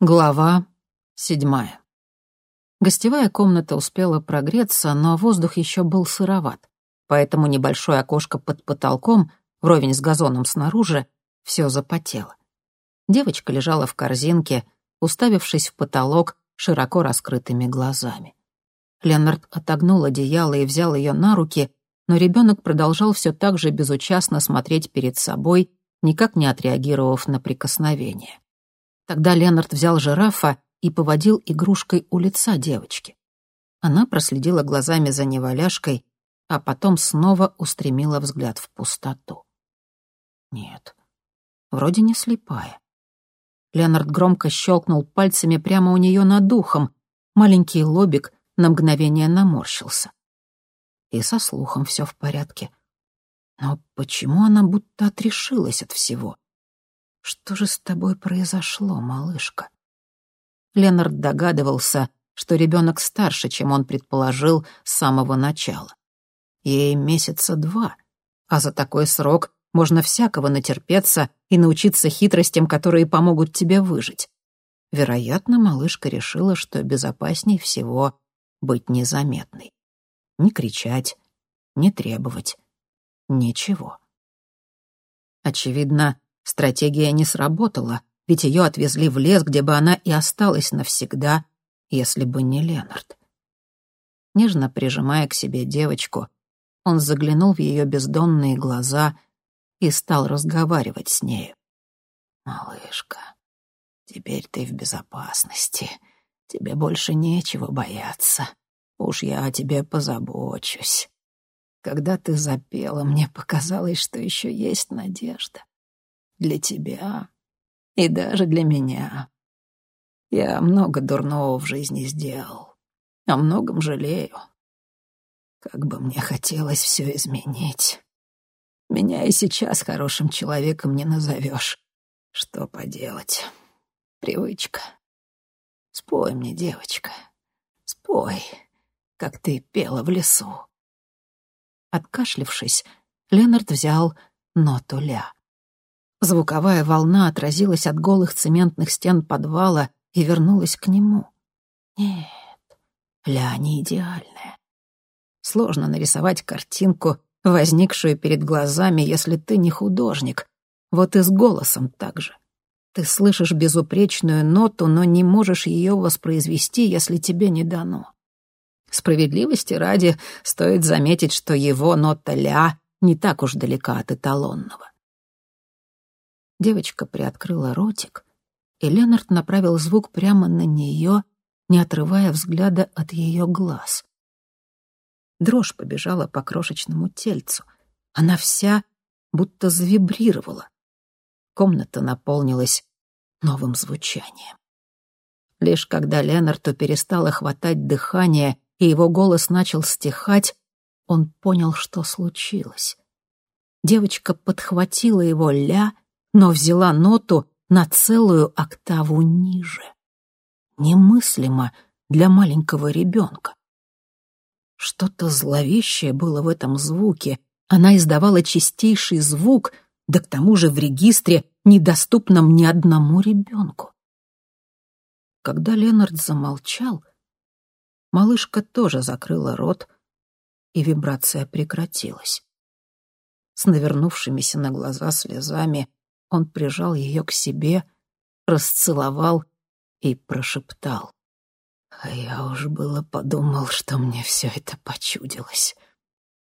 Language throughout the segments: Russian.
Глава седьмая. Гостевая комната успела прогреться, но воздух еще был сыроват, поэтому небольшое окошко под потолком, вровень с газоном снаружи, все запотело. Девочка лежала в корзинке, уставившись в потолок широко раскрытыми глазами. Ленард отогнул одеяло и взял ее на руки, но ребенок продолжал все так же безучастно смотреть перед собой, никак не отреагировав на прикосновение. Тогда Ленард взял жирафа и поводил игрушкой у лица девочки. Она проследила глазами за неваляшкой, а потом снова устремила взгляд в пустоту. Нет, вроде не слепая. Леонард громко щелкнул пальцами прямо у нее над духом. Маленький лобик на мгновение наморщился. И со слухом все в порядке. Но почему она будто отрешилась от всего? «Что же с тобой произошло, малышка?» Ленард догадывался, что ребенок старше, чем он предположил с самого начала. Ей месяца два, а за такой срок можно всякого натерпеться и научиться хитростям, которые помогут тебе выжить. Вероятно, малышка решила, что безопасней всего быть незаметной. Не кричать, не требовать, ничего. Очевидно, Стратегия не сработала, ведь ее отвезли в лес, где бы она и осталась навсегда, если бы не Ленард. Нежно прижимая к себе девочку, он заглянул в ее бездонные глаза и стал разговаривать с нею. «Малышка, теперь ты в безопасности. Тебе больше нечего бояться. Уж я о тебе позабочусь. Когда ты запела, мне показалось, что еще есть надежда для тебя и даже для меня. Я много дурного в жизни сделал, о многом жалею. Как бы мне хотелось все изменить. Меня и сейчас хорошим человеком не назовешь. Что поделать? Привычка. Спой мне, девочка, спой, как ты пела в лесу. Откашлившись, Ленард взял ноту ля. Звуковая волна отразилась от голых цементных стен подвала и вернулась к нему. Нет, ля не идеальная. Сложно нарисовать картинку, возникшую перед глазами, если ты не художник. Вот и с голосом так же. Ты слышишь безупречную ноту, но не можешь ее воспроизвести, если тебе не дано. Справедливости ради стоит заметить, что его нота «ля» не так уж далека от эталонного. Девочка приоткрыла ротик, и Ленард направил звук прямо на нее, не отрывая взгляда от ее глаз. Дрожь побежала по крошечному тельцу. Она вся будто завибрировала. Комната наполнилась новым звучанием. Лишь когда Ленарту перестало хватать дыхания и его голос начал стихать, он понял, что случилось. Девочка подхватила его ля — но взяла ноту на целую октаву ниже. Немыслимо для маленького ребенка. Что-то зловещее было в этом звуке. Она издавала чистейший звук, да к тому же в регистре, недоступном ни одному ребенку. Когда Ленард замолчал, малышка тоже закрыла рот, и вибрация прекратилась. С навернувшимися на глаза слезами он прижал ее к себе, расцеловал и прошептал. А я уж было подумал, что мне все это почудилось.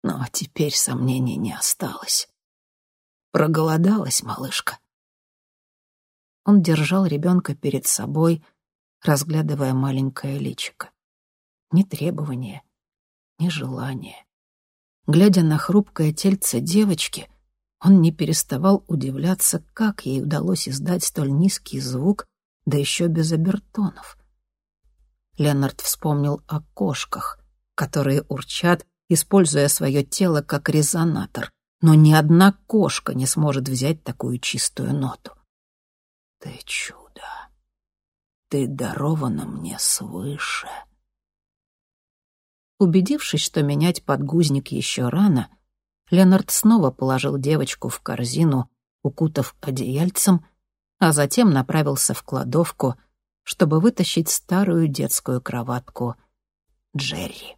Но теперь сомнений не осталось. Проголодалась малышка. Он держал ребенка перед собой, разглядывая маленькое личико. Ни требования, ни желания. Глядя на хрупкое тельце девочки, он не переставал удивляться, как ей удалось издать столь низкий звук, да еще без обертонов. Леонард вспомнил о кошках, которые урчат, используя свое тело как резонатор, но ни одна кошка не сможет взять такую чистую ноту. «Ты чудо! Ты дарована мне свыше!» Убедившись, что менять подгузник еще рано, — Ленард снова положил девочку в корзину, укутав одеяльцем, а затем направился в кладовку, чтобы вытащить старую детскую кроватку Джерри.